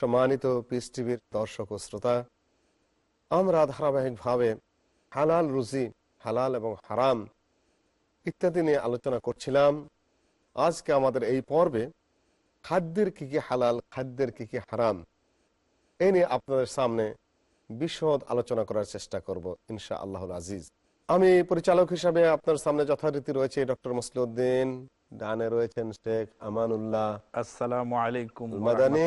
সম্মানিত পিস টিভির দর্শক ও শ্রোতা, আমরা হালাল রুজি, হালাল এবং হারাম ইত্যাদি নিয়ে আলোচনা করছিলাম। আজকে আমাদের এই পর্বে খাদ্যের কি কি হালাল, খাদ্যের কি কি হারাম এ নিয়ে আপনাদের সামনে বিশদ আলোচনা করার চেষ্টা করব ইনশা আল্লাহ আজিজ। আমি পরিচালক হিসাবে আপনার সামনে যথারীতি রয়েছে ডক্টর মুসলিউদ্দিন ডানে রয়েছেন শেখ আমানুল্লাহ আসসালামু আলাইকুম মাদানী।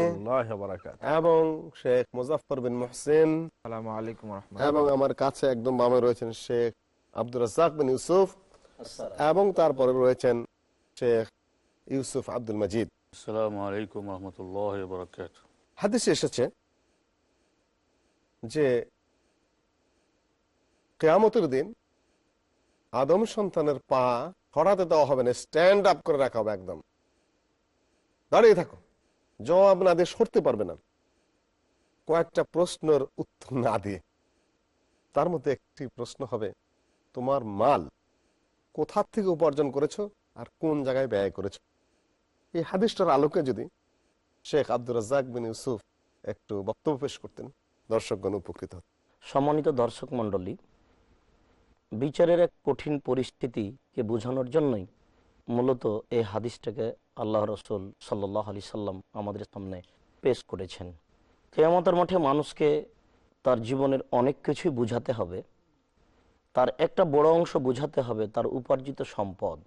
এবং শেখ মুজাফর বিন মোহসিন আসসালামু আলাইকুম এবং আমার কাছে একদম বামে রয়েছেন শেখ আব্দুর রাজাক বিন ইউসুফ এবং তারপরে রয়েছেন শেখ ইউসুফ আব্দুল মজিদ। আসসালামু আলাইকুম রহমতুল্লাহ বরকাত হাদিসে এসেছে যে কেয়ামতের দিন আদম সন্তানের পা হরাতে দেওয়া হবে না স্ট্যান্ড আপ করে রাখা হবে একদম। দাঁড়িয়ে থাকো, জবাব না দিয়ে সরতে পারবে না। কয়েকটা প্রশ্নের উত্তর না দিয়ে। তার মধ্যে একটি প্রশ্ন হবে, তোমার মাল কোথার থেকে উপার্জন করেছ আর কোন জায়গায় ব্যয় করেছ? এই হাদিসটার আলোকে যদি শেখ আব্দুর রাজাক বিন ইউসুফ একটু বক্তব্য পেশ করতেন, দর্শকগণ উপকৃত। সম্মানিত দর্শক মণ্ডলী বিচারের এক কঠিন পরিস্থিতিকে বোঝানোর জন্যই মূলত এই হাদিসটাকে আল্লাহ রসুল সাল্লাহ আলি সাল্লাম আমাদের সামনে পেশ করেছেন। কেয়ামতের মাঠে মানুষকে তার জীবনের অনেক কিছুই বুঝাতে হবে। তার একটা বড় অংশ বুঝাতে হবে তার উপার্জিত সম্পদ।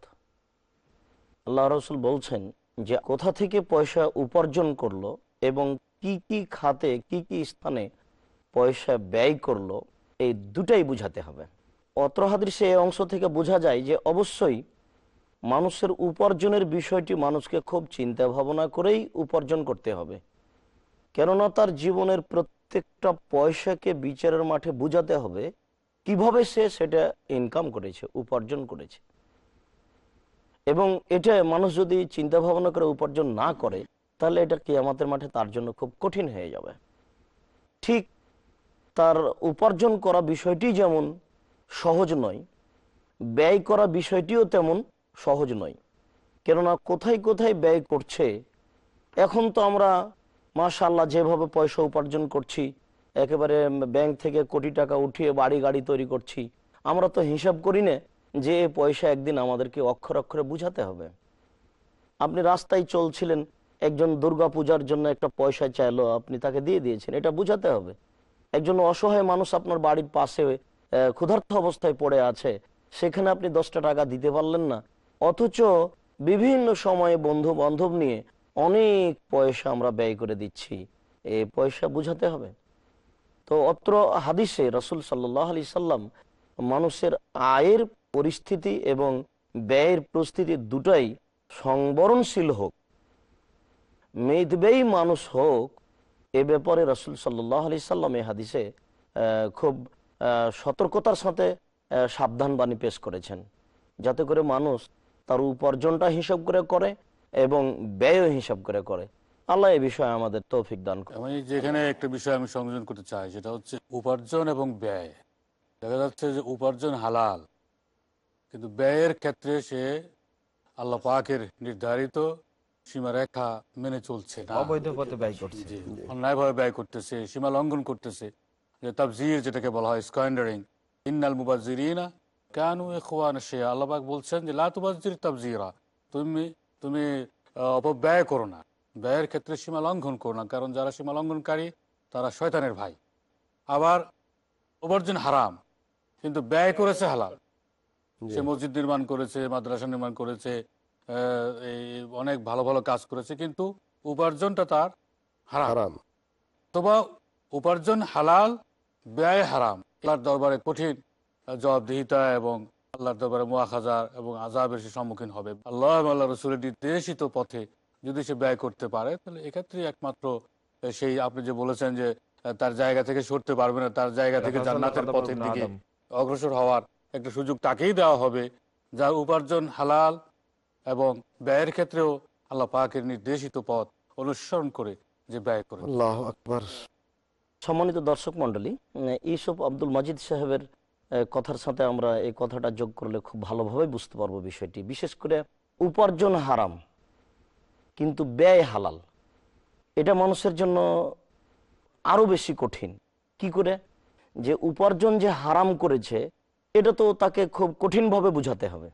আল্লাহ রসুল বলছেন যে, কোথা থেকে পয়সা উপার্জন করল এবং কি কি খাতে, কি কি স্থানে পয়সা ব্যয় করল, এই দুটাই বুঝাতে হবে। অত্র হাদিসে এই অংশ থেকে বোঝা যায় যে অবশ্যই মানুষের উপার্জনের বিষয়টি মানুষকে খুব চিন্তা ভাবনা করেই উপার্জন করতে হবে। কেননা তার জীবনের প্রত্যেকটা পয়সাকে বিচারের মাঠে বুঝাতে হবে কীভাবে সে সেটা ইনকাম করেছে, উপার্জন করেছে। এবং এটা মানুষ যদি চিন্তা ভাবনা করে উপার্জন না করে, তাহলে এটা কি আমাদের মাঠে তার জন্য খুব কঠিন হয়ে যাবে। ঠিক তার উপার্জন করা বিষয়টি যেমন সহজ নয়। ব্যয় করা বিষয়টিও তেমন সহজ নয়। কেননা কোথায় কোথায় ব্যয় করছে, এখন তো আমরা মাশাল্লাহ যেভাবে পয়সা উপার্জন করছি, একেবারে ব্যাংক থেকে কোটি টাকা উঠিয়ে বাড়ি গাড়ি তৈরি করছি, আমরা তো হিসাব করি না যে পয়সা একদিন আমাদেরকে অক্ষর অক্ষরে বুঝাতে হবে। আপনি রাস্তায় চলছিলেন, একজন দুর্গা পূজার জন্য একটা পয়সা চাইলো, আপনি তাকে দিয়ে দিয়েছেন, এটা বুঝাতে হবে। একজন অসহায় মানুষ আপনার বাড়ির পাশে ক্ষুধার্ত অবস্থায় পড়ে আছে, সেখানে আপনি দশটা টাকা দিতে পারলেন না। অথচ বিভিন্ন সময়ে বন্ধু বান্ধব নিয়ে অনেক পয়সা আমরা ব্যয় করে দিচ্ছি। এ পয়সা বুঝাতে হবে। তো অত্র হাদিসে রসুল সাল্লাহ আলি সাল্লাম মানুষের আয়ের পরিস্থিতি এবং ব্যয়ের পরিস্থিতি দুটাই সংবরণশীল হোক মেদবেই মানুষ হোক, এ ব্যাপারে রসুল সাল্লাহ আলি সাল্লাম এই হাদিসে খুব সতর্কতার সাথে সাবধান বাণী পেশ করেছেন। যাতে করে মানুষ তার উপার্জনটা হিসাব করে করে এবং ব্যয় হিসাব করে করে। আল্লাহ এই বিষয়ে আমাদের তৌফিক দান করে আমি যেখানে একটা বিষয় আমি সংযোজন করতে চাই সেটা হচ্ছে উপার্জন এবং ব্যয়। দেখা যাচ্ছে যে উপার্জন হালাল কিন্তু ব্যয়ের ক্ষেত্রে সে আল্লাহ পাকের নির্ধারিত সীমারেখা মেনে চলছে না। অবৈধ পথে ব্যয় করছে। অন্যায়ভাবে ব্যয় করতেছে সীমা লঙ্ঘন করতেছে। যে তাবজির যেটাকে বলা হয় স্কোয়ান্ডারিং। ইন্নাল মুবাজিরিনা কেন এখওয়ান সে আল্লাহবাক বলছেন যে লাতুবাজির তাবজিরা। তুমি তুমি অপব্যয় করো না। ব্যয়ের ক্ষেত্রে সীমা লঙ্ঘন করো না। কারণ যারা সীমা লঙ্ঘনকারী তারা শয়তানের ভাই। আবার উপার্জন হারাম। কিন্তু ব্যয় করেছে হালাল। সে মসজিদ নির্মাণ করেছে মাদ্রাসা নির্মাণ করেছে এই অনেক ভালো ভালো কাজ করেছে কিন্তু উপার্জনটা তার হারাম। অথবা উপার্জন হালাল ব্যয় হারাম। আল্লাহর দরবারে কঠিন জবাবদিহিতা এবং আল্লাহর দরবারে মোয়াখাজার এবং আজাবের সে সম্মুখীন হবে। আল্লাহ আল্লাহ রসুলের নির্দেশিত পথে যদি সে ব্যয় করতে পারে তাহলে এক্ষেত্রে একমাত্র সেই আপনি যে বলেছেন যে তার জায়গা থেকে সরতে পারবে না তার জায়গা থেকে জান্নাতের পথের দিকে অগ্রসর হওয়ার একটা সুযোগ তাকেই দেওয়া হবে যার উপার্জন হালাল এবং ব্যয়ের ক্ষেত্রেও আল্লাহ পাকের নির্দেশিত পথ অনুসরণ করে যে ব্যয় করে আল্লাহ আকবার। সম্মানিত দর্শক মন্ডলী ইউসুফ আব্দুল মাজিদ সাহেবের কথার সাথে আমরা এই কথাটা যোগ করলে খুব ভালোভাবে বুঝতে পারব বিষয়টি। বিশেষ করে উপার্জন হারাম, কিন্তু ব্যয় হালাল, এটা মানুষের জন্য আরও বেশি কঠিন। কি করে? যে উপার্জন যে হারাম করেছে, এটা তো তাকে খুব কঠিনভাবে বুঝাতে হবে।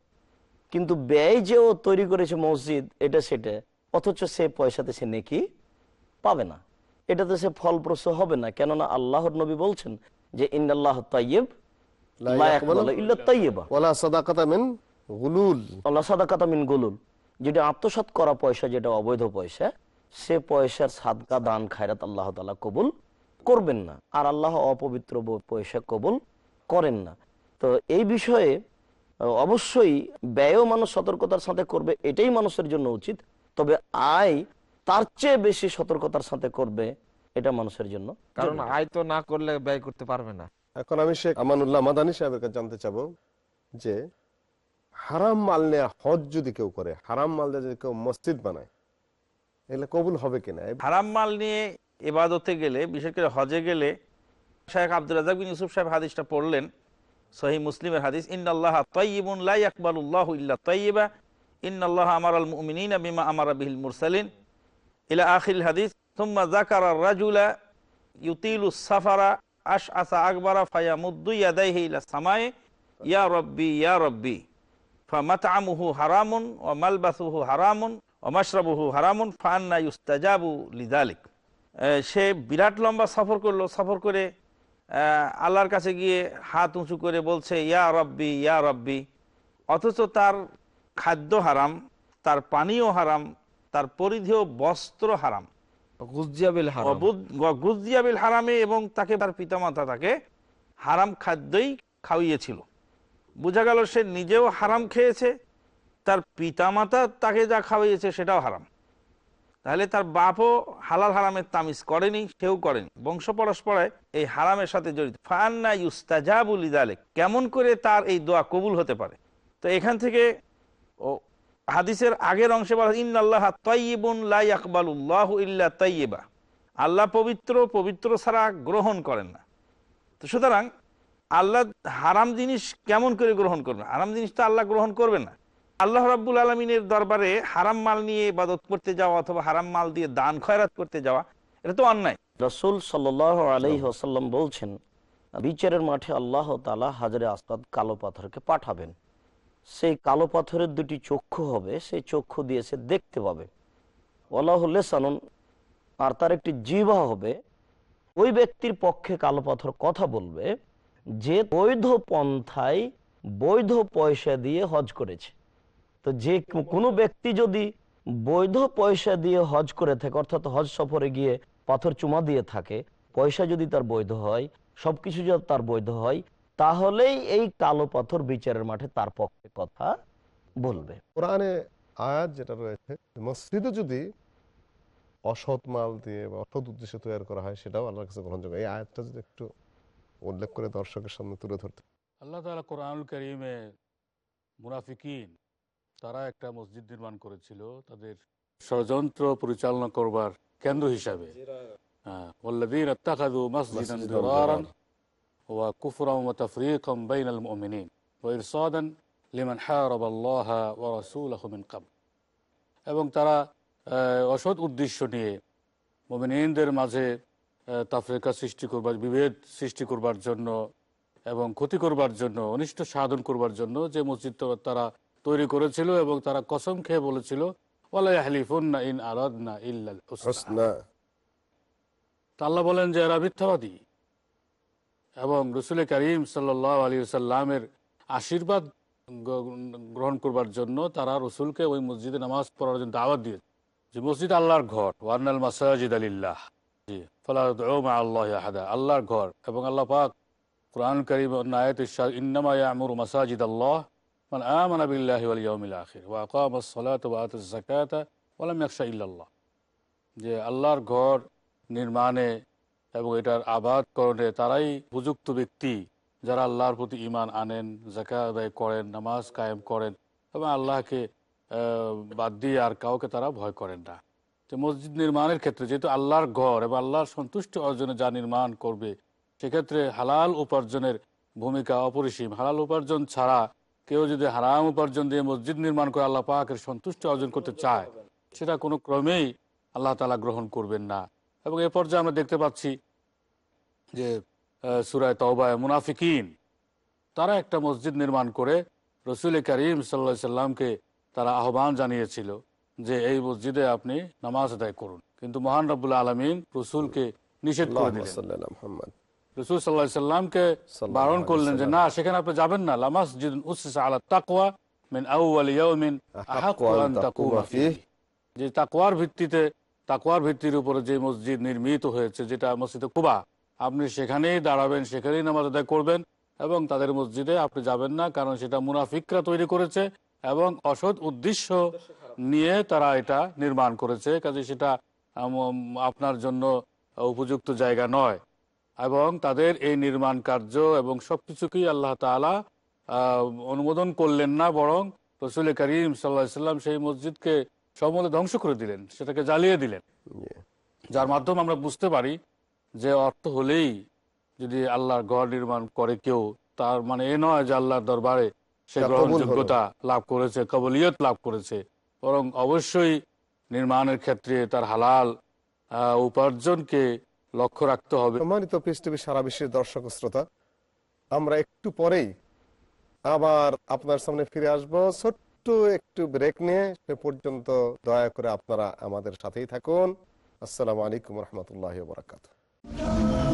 কিন্তু ব্যয় যে ও তৈরি করেছে মসজিদ, এটা সেটা, অথচ সে পয়সাতে সে নেকি পাবে না। এটাতে সে ফলপ্রসূ হবে না। কেননা আল্লাহর নবী বলছেন যে ইন্দাল্লাহ তাইয়েব যেটা করা পয়সা যেটা অবৈধ পয়সা সে পয়সার সাদকা দান খায়রাত আল্লাহ তালা কবুল করবেন না। আর আল্লাহ অপবিত্র পয়সা কবুল করেন না। তো এই বিষয়ে অবশ্যই ব্যয়ও মানুষ সতর্কতার সাথে করবে এটাই মানুষের জন্য উচিত। তবে আয় তার চেয়ে বেশি সতর্কতার সাথে করবে এটা মানুষের জন্য। কারণ আয় তো না করলে ব্যয় করতে পারবে না। এখন আমি শেখ আমানুল্লাহ মাদানী সাহেবের কাছে জানতে চাবো যে হারাম মাল নেয়া হজ যদি কেউ করে হারাম মাল দিয়ে যদি কেউ মসজিদ বানায় এগুলো কবুল হবে কিনা? হারাম মাল নিয়ে এবাদতে গেলে বিশেষ করে হজে গেলে শেখ আব্দুল রাজাক বিন ইউসুফ সাহেব হাদিসটা পড়লেন সহি মুসলিমের হাদিস ইন্নাল্লাহ তাইয়িবুন লা ইয়াকবালুল্লাহু ইল্লা তাইয়িবা ইন্নাল্লাহ আমারাল মুমিনিনা বিমা আমারা বিহিল মুরসালিন। ইলা আখিল হাদিস থুম্মা যাকারা রাজুলা ইউতিলু সাফারা আশ আসা আকবারা ফায়ামুদ্দু ইয়াদাইহি ইলা সামায়ে ইয়া রব্বি ইয়া রব্বি ফামাতআমুহু হারামুন, ওয়া মালবাসুহু হারামুন, ওয়া মাশরাবুহু হারামুন ফান্না ইউস্তাজাবু লিযালিক সে বিরাট লম্বা সফর করল, সফর করে আল্লাহর কাছে গিয়ে হাত উঁচু করে বলছে, ইয়া রব্বি ইয়া রব্বি। অথচ তার খাদ্য হারাম, তার পানীয় হারাম তার পরিধেয় বস্ত্র হারাম। গুজিয়াবিল হারাম। এবং তাকে তার পিতামাতা তাকে হারাম খাদ্যই খাওয়িয়েছিল বোঝা গেল সে নিজেও হারাম খেয়েছে তার পিতামাতা তাকে যা খাওয়িয়েছে সেটাও হারাম। তাহলে তার বাপও হালাল হারামের তামিজ করেনি সেও করেনি। বংশ পরস্পরায় এই হারামের সাথে জড়িত। ফান্না ইউস্তাজাবুল ইদালেক কেমন করে তার এই দোয়া কবুল হতে পারে? তো এখান থেকে ও হাদিসের আগের অংশে বলা ইন্নাল্লাহ তাইয়িবুন লা ইয়াকবালুল্লাহু ইল্লা তাইয়িবা। আল্লাহ পবিত্র পবিত্র ছাড়া গ্রহণ করেন না। তো সুতরাং আল্লাহ হারাম জিনিস কেমন করে গ্রহণ করবেন? হারাম জিনিস তো আল্লাহ গ্রহণ করবে না। আল্লাহ রাব্বুল আলমিনের দরবারে হারাম মাল নিয়ে ইবাদত করতে যাওয়া অথবা হারাম মাল দিয়ে দান, খয়রাত করতে যাওয়া, এটা তো অন্যায়। রসুল সাল্ল আলাই আসাল্লাম বলছেন, বিচারের মাঠে আল্লাহ তালা হাজারে আস্তাদ কালো পাথরকে পাঠাবেন। সেই কালো পাথরের দুটি চক্ষু হবে, সেই চক্ষু দিয়ে সে দেখতে পাবে। সানুন আর তার একটি জিভা হবে। ওই ব্যক্তির পক্ষে কালো পাথর কথা বলবে যে বৈধ পন্থায় বৈধ পয়সা দিয়ে হজ করেছে। তো যে কোনো ব্যক্তি যদি বৈধ পয়সা দিয়ে হজ করে থাকে, অর্থাৎ হজ সফরে গিয়ে পাথর চুমা দিয়ে থাকে, পয়সা যদি তার বৈধ হয়, সবকিছু যদি তার বৈধ হয় তাহলেই এই কালো পাথর বিচারের মাঠে তার পক্ষে কথা বলবে। কোরআনে আয়াত যেটা রয়েছে মসজিদে যদি অসৎ মাল দিয়ে বা অসৎ উদ্দেশ্যে তৈরি করা হয় সেটাও আল্লাহর কাছে গ্রহণযোগ্য। এই আয়াতটা যদি একটু উল্লেখ করে দর্শকের সামনে তুলে ধরতে। আল্লাহ তালা কোরআনুল করিমে মুনাফিকিন তারা একটা মসজিদ নির্মাণ করেছিল তাদের ষড়যন্ত্র পরিচালনা করবার কেন্দ্র হিসাবে। হ্যাঁ, وكفرا وتفريقا بين المؤمنين وإرصادا لمن حارب الله ورسوله من قبل এবং তারা আহ, অসৎ উদ্দেশ্য নিয়ে মোমিনদের মাঝে আহ, তাফরিকা সৃষ্টি করবার বিভেদ সৃষ্টি করবার জন্য এবং ক্ষতি করবার জন্য অনিষ্ট সাধন করবার জন্য যে মসজিদ তো তারা তৈরি করেছিল এবং তারা কসম খেয়ে বলেছিল ওলা ইয়াহলিফুন্না ইন আরাদনা ইল্লাল হুসনা হোসনা তা আল্লাহ বলেন যে এরা মিথ্যাবাদী এবং রসুল করিম সাল্লাহ আলী সাল্লামের আশীর্বাদ গ্রহণ করবার জন্য তারা রসুলকে ওই মসজিদে নামাজ পড়ার জন্য দাওয়াত দিয়েছে যে মসজিদ আল্লাহর ঘর ওয়ার্নাল মাসাজিদ আলিল্লাহ জি, ফলা আল্লাহ আল্লাহর ঘর এবং আল্লাহ পাক কোরআন করিম নায়ত ইয়ামুর মাসাজিদ আল্লাহ মান যে আল্লাহর ঘর নির্মাণে এবং এটার আবাদকরণে তারাই উপযুক্ত ব্যক্তি যারা আল্লাহর প্রতি ইমান আনেন জাকা আদায় করেন, নামাজ কায়েম করেন এবং আল্লাহকে বাদ দিয়ে আর কাউকে তারা ভয় করেন না। তো মসজিদ নির্মাণের ক্ষেত্রে যেহেতু আল্লাহর ঘর এবং আল্লাহর সন্তুষ্টি অর্জনে যা নির্মাণ করবে, সেক্ষেত্রে হালাল উপার্জনের ভূমিকা অপরিসীম। হালাল উপার্জন ছাড়া কেউ যদি হারাম উপার্জন দিয়ে মসজিদ নির্মাণ করে আল্লাহ পাকের সন্তুষ্টি অর্জন করতে চায়, সেটা কোনো ক্রমেই আল্লাহ তালা গ্রহণ করবেন না। এবং এ পর্যায়ে আমরা দেখতে পাচ্ছি যে সুরায় তওবায় মুনাফিকিন। তারা একটা মসজিদ নির্মাণ করে রসুল করিম সাল্লা সাল্লামকে তারা আহ্বান জানিয়েছিল যে এই মসজিদে আপনি নামাজ আদায় করুন। কিন্তু মহান রব্বুল্লা আলমিন রসুলকে নিষেধ করে দিলেন। রসুল সাল্লাহ সাল্লামকে বারণ করলেন যে না সেখানে আপনি যাবেন না। লামাস আলা তাকওয়া মিন আউয়াল ইয়াউমিন আহাক্কু তাকুমা ফিহি। যে তাকওয়ার ভিত্তিতে তাকওয়ার ভিত্তির উপরে যে মসজিদ নির্মিত হয়েছে যেটা মসজিদে কুবা আপনি সেখানেই দাঁড়াবেন সেখানেই নামাজ আদায় করবেন এবং তাদের মসজিদে আপনি যাবেন না কারণ সেটা মুনাফিকরা তৈরি করেছে এবং অসৎ উদ্দেশ্য নিয়ে তারা এটা নির্মাণ করেছে। কাজে সেটা আপনার জন্য উপযুক্ত জায়গা নয়। এবং তাদের এই নির্মাণ কার্য এবং সবকিছুকেই আল্লাহ তালা অনুমোদন করলেন না বরং রসুল করিম সাল্লাহ সাল্লাম সেই মসজিদকে সমূলে ধ্বংস করে দিলেন সেটাকে জ্বালিয়ে দিলেন। যার মাধ্যমে আমরা বুঝতে পারি যে অর্থ হলেই যদি আল্লাহর ঘর নির্মাণ করে কেউ তার মানে এ নয় যে আল্লাহর দরবারে সে। গ্রহণযোগ্যতা লাভ করেছে কবলিয়ত লাভ করেছে। বরং অবশ্যই নির্মাণের ক্ষেত্রে তার হালাল উপার্জনকে লক্ষ্য রাখতে হবে। সম্মানিত টিভি সারা বিশ্বের দর্শক শ্রোতা আমরা একটু পরেই আবার আপনার সামনে ফিরে আসব। ছোট্ট একটু ব্রেক নিয়ে সে পর্যন্ত দয়া করে আপনারা আমাদের সাথেই থাকুন। আসসালামু আলাইকুম রহমতুল্লাহ বরাকাত Música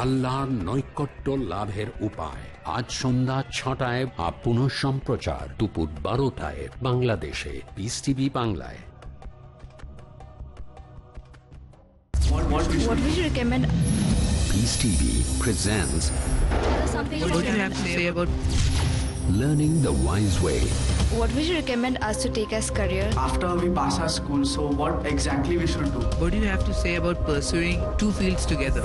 আল্লাহর নৈকট্য লাভের উপায় আজ সন্ধ্যা ছটায় বা পুনঃ সম্প্রচার দুপুর বারোটায় বাংলাদেশে পিস টিভি বাংলায় What would you recommend? what would you have to say about learning the wise way what would you recommend us to take as career? after we pass our school so what exactly we should do What do you have to say about pursuing two fields together?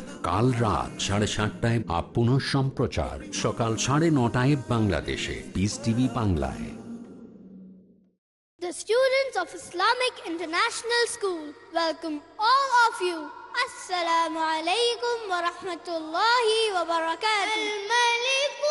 কাল রাত সাড়ে সাতটায় up পুনঃ সম্প্রচার সকাল সাড়ে নটায় বাংলাদেশে পিস টিভি বাংলায় The students of Islamic International School welcome all of you. Assalamu alaikum wa rahmatullahi wa barakatuh.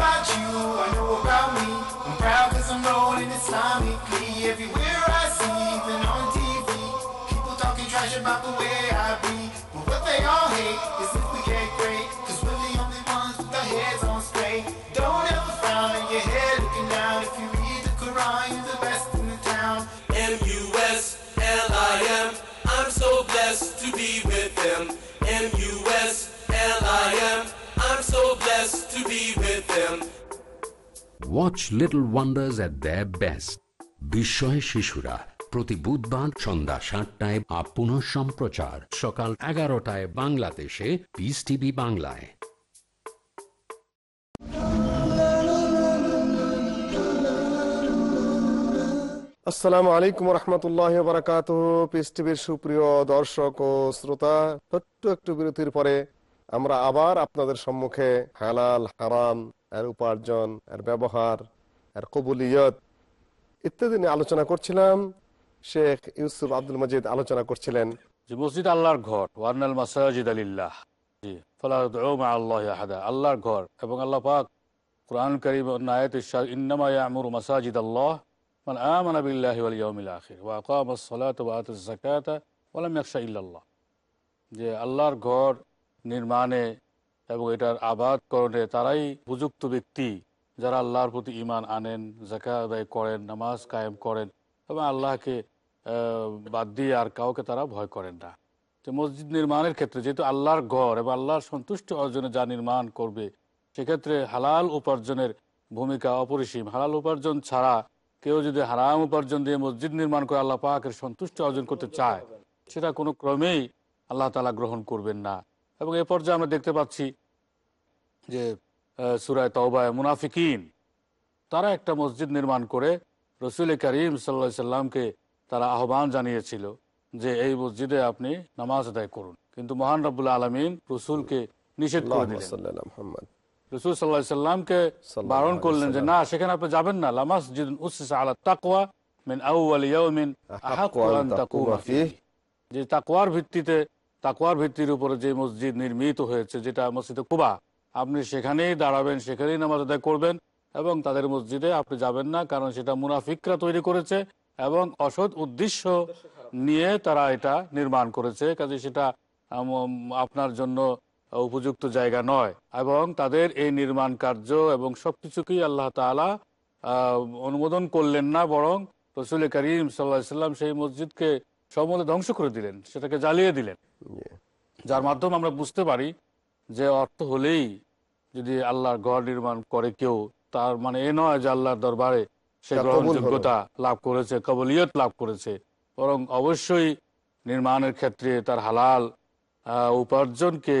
Watch Little Wonders at their best. বিস্ময় শিশুরা, প্রতি বুধবার সন্ধ্যা সাতটায় আপ পুনঃ সম্প্রচার, সকাল এগারোটায় বাংলাদেশে পিস টিভি বাংলায় আসসালামু আলাইকুম রহমতুল্লাহ বারাকাত পিস টিভির সুপ্রিয় দর্শক ও শ্রোতা, ছোট্ট একটু বিরতির পরে আমরা আবার আপনাদের সম্মুখে হালাল, হারাম, এর উপার্জন, এর ব্যবহার, এর কবুলিয়ত ইত্যাদি নিয়ে আলোচনা করছিলাম। শেখ ইউসুফ আব্দুল মজিদ আলোচনা করছিলেন। যে মসজিদ আল্লাহর ঘর ওয়ার্নাল মাসাজিদ আলিল্লাহ জি, ফলা আল্লাহ আল্লাহর ঘর। এবং আল্লাহ পাক কোরআন করিম নায়ত ইন্নামা ইয়ামুরু মাসাজিদ আল্লাহ মান আমানা বিল্লাহি ওয়াল ইয়াউমিল আখির ওয়া আকামা সলাতা ওয়া আতাজ যাকাতা ওয়া লাম ইয়াখশা ইল্লাল্লাহ। যে আল্লাহর ঘর নির্মাণে এবং এটার আবাদকরণে তারাই উপযুক্ত ব্যক্তি যারা আল্লাহর প্রতি ইমান আনেন জাকা আদায় করেন, নামাজ কায়েম করেন এবং আল্লাহকে বাদ দিয়ে আর কাউকে তারা ভয় করেন না। যে মসজিদ নির্মাণের ক্ষেত্রে যেহেতু আল্লাহর ঘর এবং আল্লাহর সন্তুষ্টি অর্জনে যা নির্মাণ করবে, সেক্ষেত্রে হালাল উপার্জনের ভূমিকা অপরিসীম। হালাল উপার্জন ছাড়া কেউ যদি হারাম উপার্জন দিয়ে মসজিদ নির্মাণ করে আল্লাহ পাকের সন্তুষ্টি অর্জন করতে চায়, সেটা কোনো ক্রমেই আল্লাহ তালা গ্রহণ করবেন না। এবং এ পর্যায়ে আমরা দেখতে পাচ্ছি যে সুরায় তওবায় মুনাফিকিন তারা একটা মসজিদ নির্মাণ করে রসুল করিম সাল্লা সাল্লামকে তারা আহ্বান জানিয়েছিল যে এই মসজিদে আপনি নামাজ আদায় করুন। কিন্তু মহান রব্বুল্লা আলমিন রসুলকে নিষেধ করে দিলেন। রসুল সাল্লাহ সাল্লামকে বারণ করলেন যে না সেখানে আপনি যাবেন না। লামাস জিদুন উসিসা আলা তাকওয়া মিন আউয়াল ইয়াউমিন আহাক্কু আন তাকুমা ফীহি। যে তাকওয়ার ভিত্তিতে তাকওয়ার ভিত্তির উপরে যে মসজিদ নির্মিত হয়েছে, যেটা মসজিদে কুবা, আপনি সেখানেই দাঁড়াবেন, সেখানেই নামাজ আদায় করবেন এবং তাদের মসজিদে আপনি যাবেন না, কারণ সেটা মুনাফিকরা তৈরি করেছে এবং অসৎ উদ্দেশ্য নিয়ে তারা এটা নির্মাণ করেছে। কাজে সেটা আপনার জন্য উপযুক্ত জায়গা নয় এবং তাদের এই নির্মাণ কার্য এবং সবকিছুকেই আল্লাহ তালা অনুমোদন করলেন না, বরং রসুল করিম সাল্লাহ সাল্লাম সেই মসজিদকে সমূলে ধ্বংস করে দিলেন সেটাকে জ্বালিয়ে দিলেন। যার মাধ্যমে আমরা বুঝতে পারি যে অর্থ হলেই যদি আল্লাহর ঘর নির্মাণ করে কেউ তার মানে এ নয় যে আল্লাহর দরবারে সে। গ্রহণযোগ্যতা লাভ করেছে কবলিয়ত লাভ করেছে। বরং অবশ্যই নির্মাণের ক্ষেত্রে তার হালাল আহ, উপার্জনকে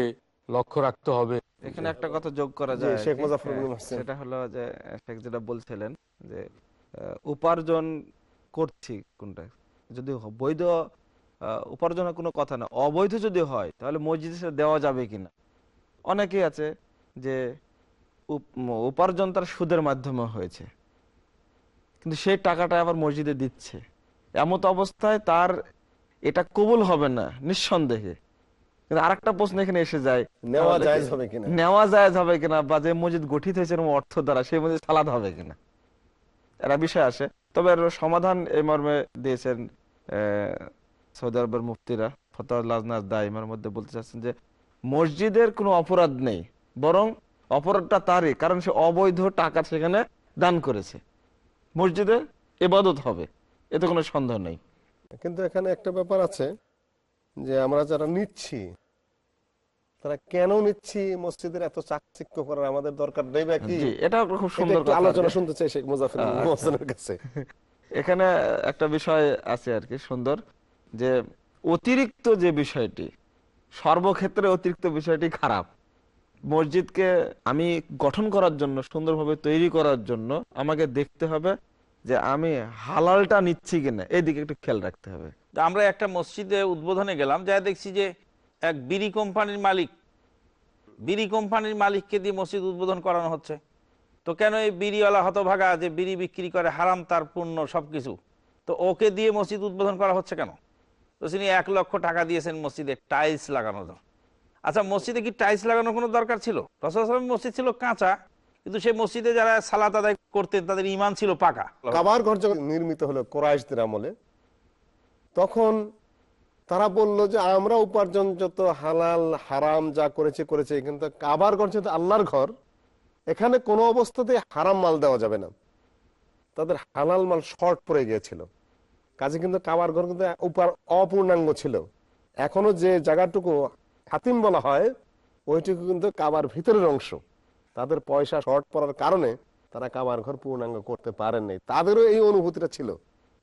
লক্ষ্য রাখতে হবে। এখানে একটা কথা যোগ করা যায় শেখ হ্যাঁ। সেটা হলো যে শেখ যেটা বলছিলেন যে উপার্জন করছি কোনটা? যদি বৈধ উপার্জনের কোনো কথা না অবৈধ যদি হয় তাহলে মসজিদে সেটা দেওয়া যাবে কিনা? অনেকেই আছে যে উপার্জন তার সুদের মাধ্যমে হয়েছে। কিন্তু সেই টাকাটা আবার মসজিদে দিচ্ছে। এমত অবস্থায় তার এটা কবুল হবে না নিঃসন্দেহে। কিন্তু আরেকটা প্রশ্ন এখানে এসে যায় নেওয়া জায়েজ হবে কিনা? নেওয়া জায়েজ হবে কিনা বা যে মসজিদ গঠিত হয়েছে অর্থ দ্বারা সেই মসজিদ সালাদ হবে কিনা? এরা বিষয় আসে। তবে সমাধান এই মর্মে দিয়েছেন সৌদি আরবের মুফতিরা ফতাজ দাইমার মধ্যে বলতে চাচ্ছেন যে মসজিদের কোনো অপরাধ নেই বরং অপরাধটা তারই কারণ সে অবৈধ টাকা সেখানে দান করেছে। মসজিদে এবাদত হবে এতে কোনো সন্দেহ নেই। কিন্তু এখানে একটা ব্যাপার আছে যে আমরা যারা নিচ্ছি তারা কেন নিচ্ছি মসজিদের এত চাকচিক্য করার আমাদের দরকার নেই বা কি? এটা খুব সুন্দর আলোচনা শুনতে চাই শেখ মুজাফর কাছে। এখানে একটা বিষয় আছে আর কি সুন্দর, যে অতিরিক্ত যে বিষয়টি, সর্বক্ষেত্রে অতিরিক্ত বিষয়টি খারাপ। মসজিদকে আমি গঠন করার জন্য, সুন্দরভাবে তৈরি করার জন্য আমাকে দেখতে হবে যে আমি হালালটা নিচ্ছি কিনা। এই দিকে একটু খেয়াল রাখতে হবে। আমরা একটা মসজিদে উদ্বোধনে গেলাম, যা দেখছি যে এক বিড়ি কোম্পানির মালিক, বিড়ি কোম্পানির মালিককে দিয়ে মসজিদ উদ্বোধন করানো হচ্ছে। তো কেন এই বিড়িওয়ালা হতভাগা যে বিড়ি বিক্রি করে হারাম তার পূর্ণ সবকিছু? তো ওকে দিয়ে মসজিদ উদ্বোধন করা হচ্ছে কেন? তো তিনি এক লক্ষ টাকা দিয়েছেন মসজিদে, টাইলস লাগানোর জন্য। আচ্ছা মসজিদে কি টাইলস লাগানোর কোনো দরকার ছিল? রসুলাম মসজিদ ছিল কাঁচা, কিন্তু সেই মসজিদে যারা সালাত আদায় করতেন তাদের ইমান ছিল পাকা। কাবার ঘর যখন নির্মিত হলো কোরআশদের আমলে, তখন তারা বলল যে আমরা উপার্জন যত হালাল, হারাম যা করেছে করেছে, কিন্তু কাবার ঘর যেহেতু আল্লাহর ঘর এখানে কোনো অবস্থাতে হারাম মাল দেওয়া যাবে না। তাদের হালাল মাল শর্ট পড়ে গিয়েছিল। কাজে কিন্তু কাবার ঘর কিন্তু উপার অপূর্ণাঙ্গ ছিল। এখনও যে জায়গাটুকু হাতিম বলা হয় ওইটুকু কিন্তু কাবার ভিতরের অংশ। তাদের পয়সা শর্ট পড়ার কারণে তারা কাবার ঘর পূর্ণাঙ্গ করতে পারেন নাই। তাদেরও এই অনুভূতিটা ছিল।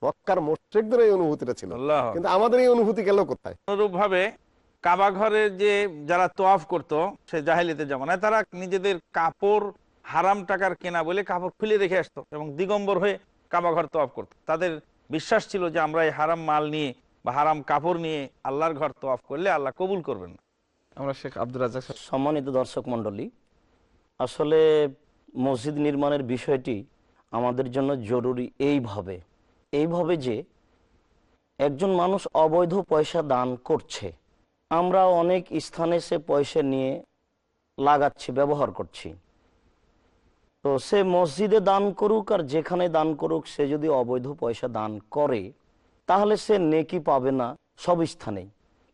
মক্কার মোশেকদের এই অনুভূতিটা ছিল। কিন্তু আমাদের এই অনুভূতি গেল কোথায়? অনুরূপ ভাবে কাবা ঘরে যে যারা তোয়াফ করত সে জাহেলিতে জামানায় তারা নিজেদের কাপড় হারাম টাকার কেনা বলে কাপড় খুলে রেখে আসতো এবং দিগম্বর হয়ে কাবা ঘর তোয়াফ করতো। তাদের বিশ্বাস ছিল যে আমরা এই হারাম মাল নিয়ে বা হারাম কাপড় নিয়ে আল্লাহর ঘর তোয়াফ করলে আল্লাহ কবুল করবেন না। আমরা শেখ আব্দুল রাজাক সম্মানিত দর্শক মণ্ডলী আসলে মসজিদ নির্মাণের বিষয়টি আমাদের জন্য জরুরি এইভাবে। এইভাবে যে একজন মানুষ অবৈধ পয়সা দান করছে আমরা অনেক স্থানে সে পয়সা নিয়ে লাগাচ্ছি, ব্যবহার করছি। তো সে মসজিদে দান করুক আর যেখানে দান করুক, সে যদি অবৈধ পয়সা দান করে, তাহলে সে নেকি পাবে না সব স্থানেই।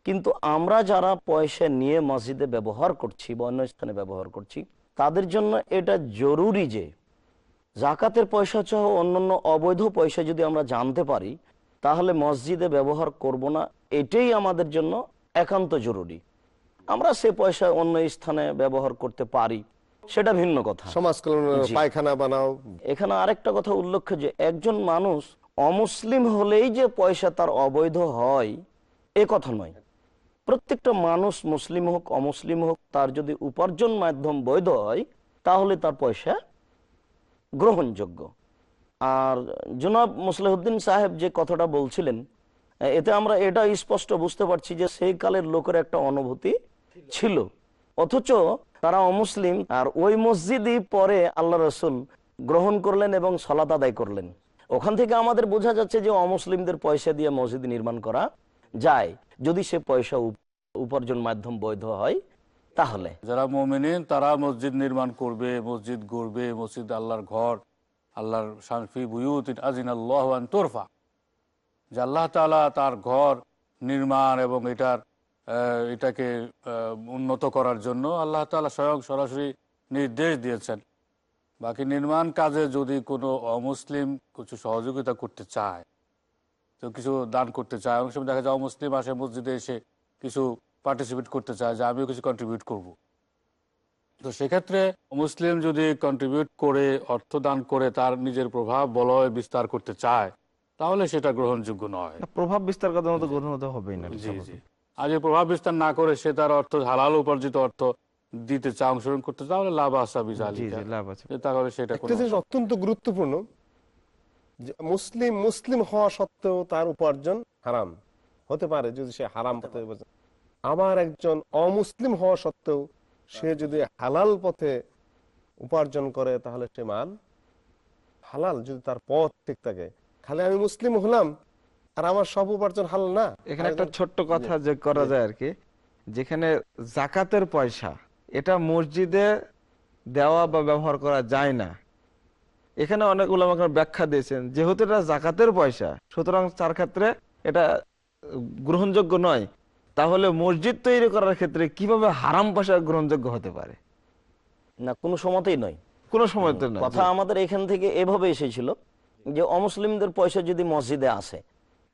কিন্তু আমরা যারা পয়সা নিয়ে মসজিদে ব্যবহার করছি বা অন্য স্থানে ব্যবহার করছি, তাদের জন্য এটা জরুরি যে জাকাতের পয়সা সহ অন্যান্য অবৈধ পয়সা যদি আমরা জানতে পারি, তাহলে মসজিদে ব্যবহার করব না, এটাই আমাদের জন্য একান্ত জরুরি। আমরা সে পয়সা অন্য স্থানে ব্যবহার করতে পারি সেটা ভিন্ন কথা। সমাজ পায়খানা বানাও। এখানে আরেকটা কথা উল্লেখ্য যে একজন মানুষ অমুসলিম হলেই যে পয়সা তার অবৈধ হয় এ কথা নয়। প্রত্যেকটা মানুষ মুসলিম হোক অমুসলিম হোক তার যদি উপার্জন মাধ্যম বৈধ হয় তাহলে তার পয়সা গ্রহণযোগ্য। আর জনাব মুসলিহদ্দিন সাহেব যে কথাটা বলছিলেন এতে আমরা এটা স্পষ্ট বুঝতে পারছি যে সেই কালের লোকের একটা অনুভূতি ছিল। অথচ তারা অমুসলিম আর ওই মসজিদই পরে আল্লাহ রসুল গ্রহণ করলেন এবং সলাত আদায় করলেন। ওখান থেকে আমাদের বোঝা যাচ্ছে যে অমুসলিমদের পয়সা দিয়ে মসজিদ নির্মাণ করা যায়। যদি সে পয়সা উপ- উপার্জন মাধ্যম বৈধ হয়, তাহলে। যারা মোমেনিন, তারা মসজিদ নির্মাণ করবে, মসজিদ গড়বে, মসজিদ আল্লাহর ঘর, আল্লাহর শানফি বুয়ুত আজিন আল্লাহ তোরফা। যে আল্লাহ তালা তার ঘর নির্মাণ এবং এটার এটাকে উন্নত করার জন্য আল্লাহ তালা স্বয়ং সরাসরি নির্দেশ দিয়েছেন। বাকি নির্মাণ কাজে যদি কোনো অমুসলিম কিছু সহযোগিতা করতে চায়, তো কিছু দান করতে চায়, অনেক সময় দেখা যায় অমুসলিম আসে মসজিদে এসে কিছু পার্টিসিপেট করতে চায়, যে আমিও কিছু কন্ট্রিবিউট করব। তো সেক্ষেত্রে মুসলিম যদি কন্ট্রিবিউট করে, অর্থ দান করে, তার নিজের প্রভাব, বলয় বিস্তার করতে চায় তাহলে সেটা গ্রহণযোগ্য নয়। প্রভাব বিস্তার করার মতো গ্রহণ হতে হবেই না জি জি। আর যে প্রভাব বিস্তার না করে সে তার অর্থ হালাল উপার্জিত অর্থ দিতে চায় অংশগ্রহণ করতে তাহলে লাভ আসা জি, লাভ আছে। তাহলে সেটা অত্যন্ত গুরুত্বপূর্ণ মুসলিম মুসলিম হওয়া সত্ত্বেও তার উপার্জন হারাম। হতে পারে যদি সে হারাম পথে উপার্জন- আবার একজন অমুসলিম হওয়া সত্ত্বেও সে যদি হালাল পথে উপার্জন করে তাহলে সে মাল হালাল যদি তার পথ ঠিক থাকে। খালি আমি মুসলিম হলাম আর আমার সব উপার্জন হালাল না। এখানে একটা ছোট্ট কথা যে করা যায় আর কি যেখানে জাকাতের পয়সা এটা মসজিদে দেওয়া বা ব্যবহার করা যায় না। এখানে অনেক উলামাকে ব্যাখ্যা দিয়েছেন যেহেতু এটা জাকাতের পয়সা সুতরাং তার ক্ষেত্রে এটা গ্রহণযোগ্য নয়। তাহলে মসজিদ তৈরি করার ক্ষেত্রে কীভাবে হারাম পয়সা গ্রহণযোগ্য হতে পারে? না কোনো সময়তেই নয়। কোনো সময়তে নয় কথা আমাদের এখান থেকে এভাবে এসেছিল। যে অমুসলিমদের পয়সা যদি মসজিদে আসে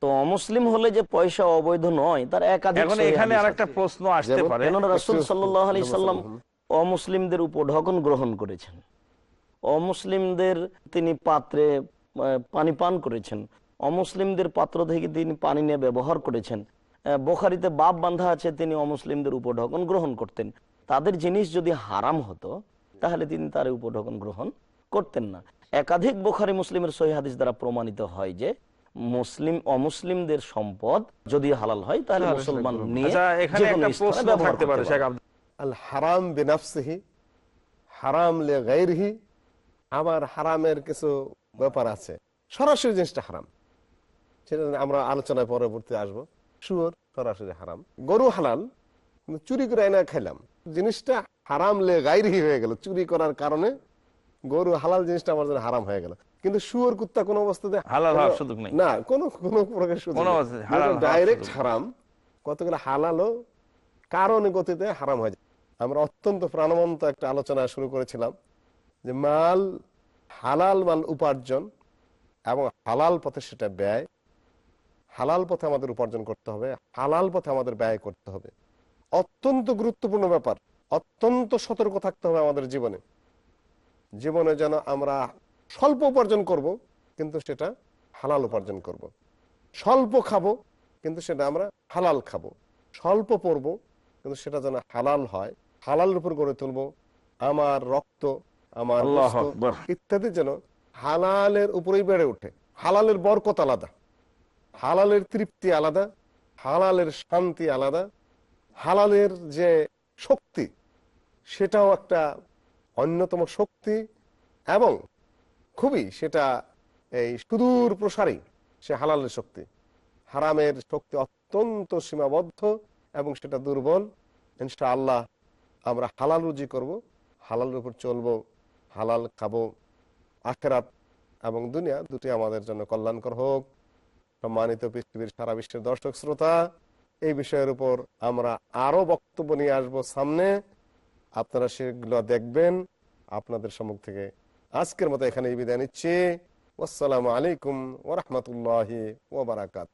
তো অমুসলিম হলে যে পয়সা অবৈধ নয় তার একাধিক এখন আরেকটা প্রশ্ন আসতে পারে। কেননা রাসূল সাল্লাল্লাহু আলাইহি সাল্লাম অমুসলিমদের উপঢকন গ্রহণ করেছেন। অমুসলিমদের তিনি পাত্রে পানি পান করেছেন। অমুসলিমদের পাত্র থেকে তিনি পানি নিয়ে ব্যবহার করেছেন। বোখারিতে বাপ বান্ধা আছে তিনি অমুসলিমদের উপঢকন গ্রহণ করতেন। তাদের জিনিস যদি হারাম হতো তাহলে তিনি তার উপঢকন গ্রহণ করতেন না। একাধিক বোখারি মুসলিমের সহি হাদিস দ্বারা প্রমাণিত হয় যে মুসলিম অমুসলিমদের সম্পদ যদি হালাল হয় তাহলে মুসলমান নিয়ে আচ্ছা, আল হারাম বেনাফসিহি হারাম লে গাইরহি আবার হারামের কিছু ব্যাপার আছে। সরাসরি জিনিসটা হারাম। সেটা আমরা আলোচনায় পরবর্তী আসব। শুয়োর সরাসরি হারাম। গরু হালাল চুরি করে এনে খাইলাম। জিনিসটা হারাম লে গাইরি হয়ে গেল। চুরি করার কারণে গরু হালাল জিনিসটা আমার জন্য হারাম হয়ে গেল। কিন্তু শুয়োর কুত্তা কোনো অবস্থাতে হালাল হওয়ার সুযোগ নেই। না কোনো কোনো প্রকার সুযোগ ডাইরেক্ট হারাম কতগুলো হালালও কারণে গতিতে হারাম হয়ে যায়। আমরা অত্যন্ত প্রাণবন্ত একটা আলোচনা শুরু করেছিলাম যে মাল হালাল মাল উপার্জন এবং হালাল পথে সেটা ব্যয়। হালাল পথে আমাদের উপার্জন করতে হবে হালাল পথে আমাদের ব্যয় করতে হবে। অত্যন্ত গুরুত্বপূর্ণ ব্যাপার অত্যন্ত সতর্ক থাকতে হবে আমাদের জীবনে। জীবনে যেন আমরা স্বল্প উপার্জন করব কিন্তু সেটা হালাল উপার্জন করব। স্বল্প খাব কিন্তু সেটা আমরা হালাল খাব। স্বল্প পরব কিন্তু সেটা যেন হালাল হয়। হালালের উপর গড়ে তুলবো। আমার রক্ত আমার ইত্যাদি যেন হালালের উপরেই বেড়ে ওঠে। হালালের বরকত আলাদা। হালালের তৃপ্তি আলাদা। হালালের শান্তি আলাদা। হালালের যে শক্তি সেটাও একটা অন্যতম শক্তি এবং খুবই সেটা এই সুদূর প্রসারী, সে হালালের শক্তি। হারামের শক্তি অত্যন্ত সীমাবদ্ধ এবং সেটা দুর্বল। ইনশা আল্লাহ আমরা হালাল রুজি করব, হালালের উপর চলবো, হালাল খাব। আখেরাত এবং দুনিয়া দুটি আমাদের জন্য কল্যাণকর হোক। সম্মানিত পৃথিবীর সারা বিশ্বের দর্শক, শ্রোতা, এই বিষয়ের উপর আমরা আরও বক্তব্য নিয়ে আসব সামনে। আপনারা সেগুলো দেখবেন আপনাদের সম্মুখ থেকে। আজকের মতো এখানে বিদায় নিচ্ছি। আসসালামু আলাইকুম ওরহমতুল্লাহ ওবরাকাত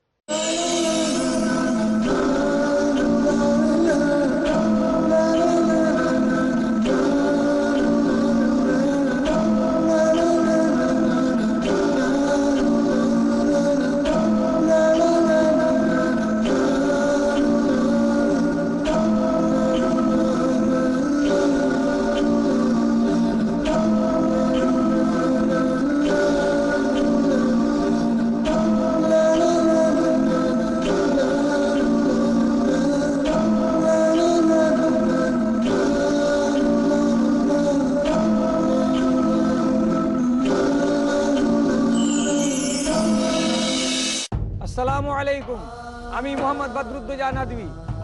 আমি মোহাম্মদ বদরুদ্দোজা নদী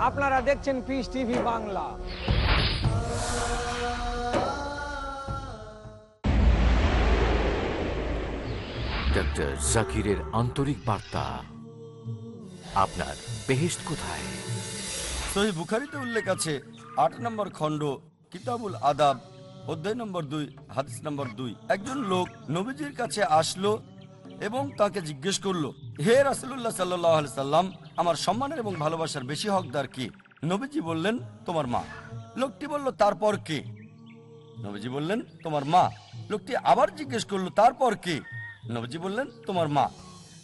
আপনারা দেখছেন পিস টিভি বাংলা। ডক্টর জাকিরের আন্তরিক বার্তা। আপনার বেহেস্ট কোথায়? সহি বুখারিতে উল্লেখ আছে আট নম্বর খণ্ড কিতাবুল আদাব অধ্যায় নম্বর দুই হাদিস নম্বর দুই। একজন লোক নবীজির কাছে আসলো এবং তাকে জিজ্ঞেস করল হে রাসুল্লাহ সাল্লাহ সাল্লাম আমার সম্মানের এবং ভালোবাসার বেশি হকদার কি? নবীজি বললেন, তোমার মা। লোকটি বলল, তারপর কে? নবীজি বললেন, তোমার মা। লোকটি আবার জিজ্ঞেস করল, তারপর কে? নবীজি বললেন, তোমার মা।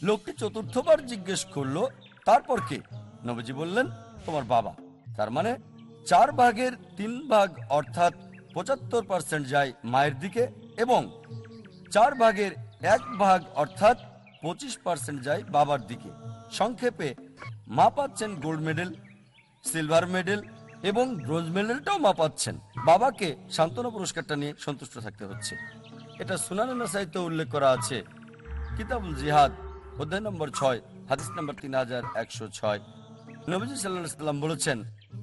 লোকটি চতুর্থবার জিজ্ঞেস করল, তারপর কে? নবীজি বললেন, তোমার বাবা। তার মানে চার ভাগের তিন ভাগ অর্থাৎ পঁচাত্তর পার্সেন্ট যায় মায়ের দিকে এবং চার ভাগের এক ভাগ অর্থাৎ পঁচিশ পার্সেন্ট যায় বাবার দিকে। সংক্ষেপে মা পাচ্ছেন গোল্ড মেডেল সিলভার মেডেল এবং ব্রোঞ্জ মেডেলটাও মা পাচ্ছেন বাবাকে সান্ত্বনা পুরস্কারটা নিয়ে সন্তুষ্ট থাকতে হচ্ছে। এটা সুনানা সাহিত্য উল্লেখ করা আছে। কিতাবুল জিহাদ, অধ্যায় নম্বর ছয়, হাদিস নম্বর তিন হাজার একশো ছয়। নবীজি সাল্লাহ সাল্লাম বলেছেন,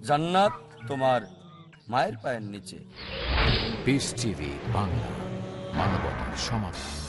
জান্নাত তোমার মায়ের পায়ের নিচে। বাংলা, মানবতার সমাধান